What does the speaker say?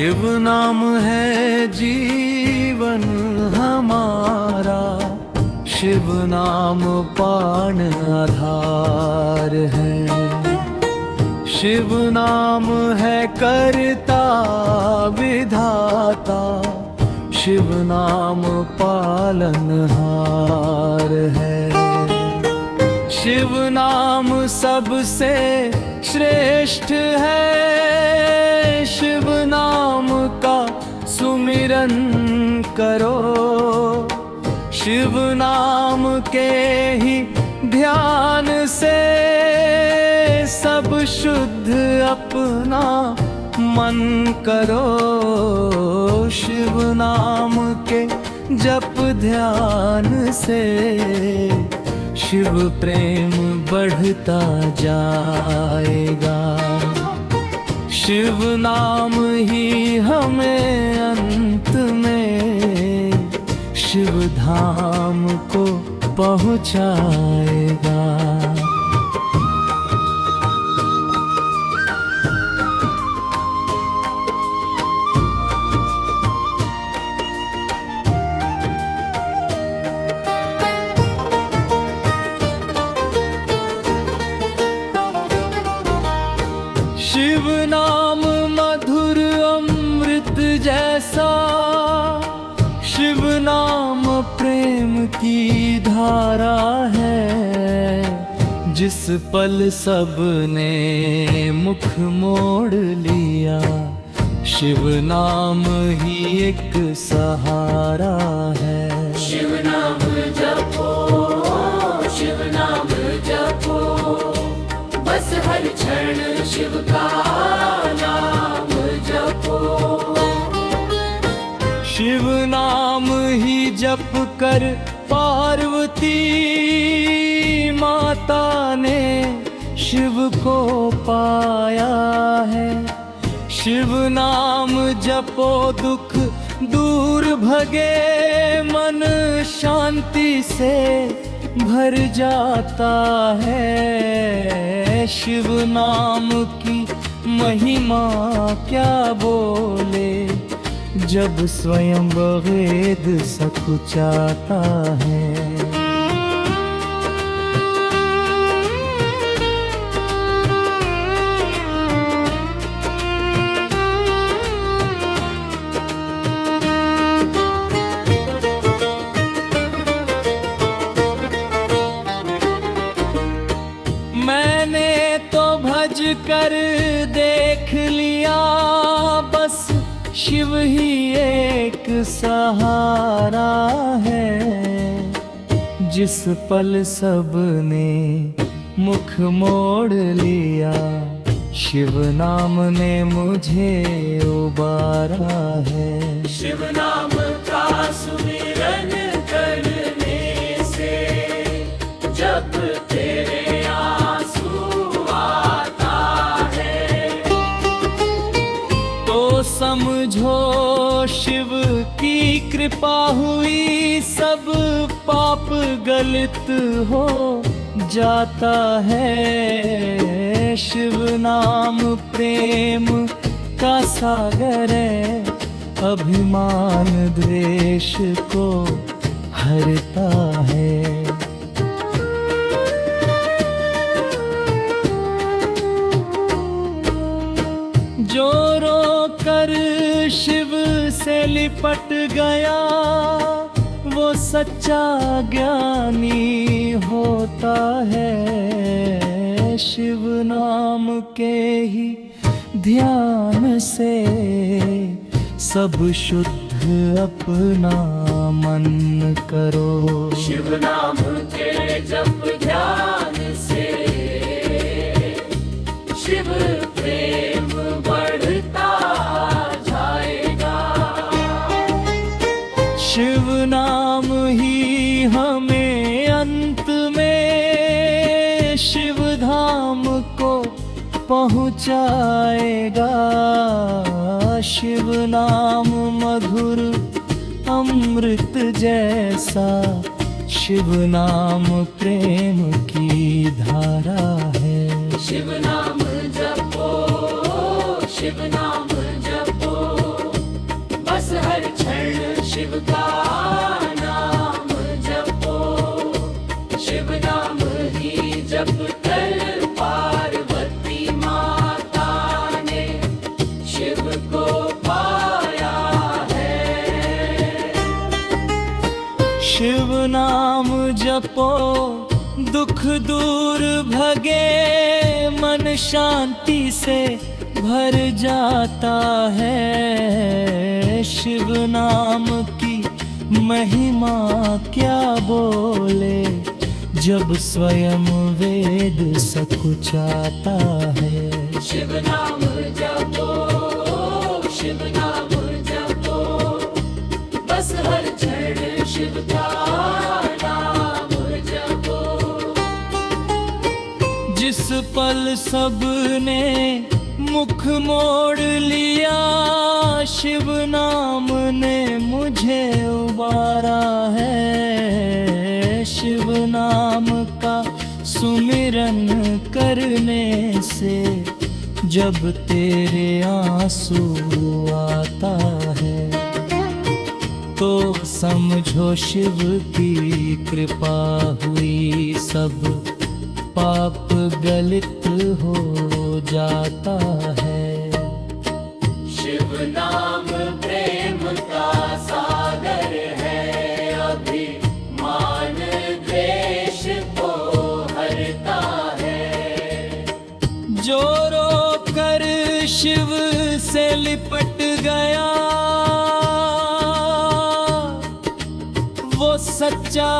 शिव नाम है जीवन हमारा। शिव नाम पान आधार है। शिव नाम है करता, विधाता। शिव नाम पालनहार है। शिव नाम सबसे श्रेष्ठ है। शिव नाम का सुमिरन करो। शिव नाम के ही ध्यान से सब शुद्ध अपना मन करो। शिव नाम के जप ध्यान से शिव प्रेम बढ़ता जाएगा। शिव नाम ही हमें अंत में शिव धाम को पहुंचाएगा। शिव नाम मधुर अमृत जैसा, शिव नाम प्रेम की धारा है, जिस पल सबने मुख मोड़ लिया, शिव नाम ही एक सहारा है। शिव नाम जपो, शिव नाम शिव का नाम जपो। शिव नाम ही जप कर पार्वती माता ने शिव को पाया है। शिव नाम जपो दुख दूर भगे मन शांति से भर जाता है शिव नाम की महिमा क्या बोले? जब स्वयं वेद सकुचाता है कर देख लिया, बस शिव ही एक सहारा है। जिस पल सबने मुख मोड़ लिया, शिव नाम ने मुझे उबारा है। शिव नाम समझो शिव की कृपा हुई, सब पाप गलत हो जाता है। शिव नाम प्रेम का सागर है, अभिमान द्वेष को हरता है। शिव से लिपट गया, वो सच्चा ज्ञानी होता है। शिव नाम के ही ध्यान से सब शुद्ध अपना मन करो। शिव नाम के जप हमें अंत में शिव धाम को पहुँचाएगा। शिव नाम मधुर अमृत जैसा, शिव नाम प्रेम की धारा है। शिव नाम जपो, शिव नाम जपो, बस हर क्षण शिव का दूर भगे, मन शांति से भर जाता है। शिव नाम की महिमा क्या बोले? जब स्वयं वेद सकुचाता है। शिव नाम पल सबने मुख मोड़ लिया। शिव नाम ने मुझे उबारा है। शिव नाम का सुमिरन करने से जब तेरे आँसू आता है तो समझो शिव की कृपा हुई सब। गलित हो जाता है। शिव नाम प्रेम का सागर है। अभी मान द्वेष को हरता है। जो रो कर शिव से लिपट गया वो सच्चा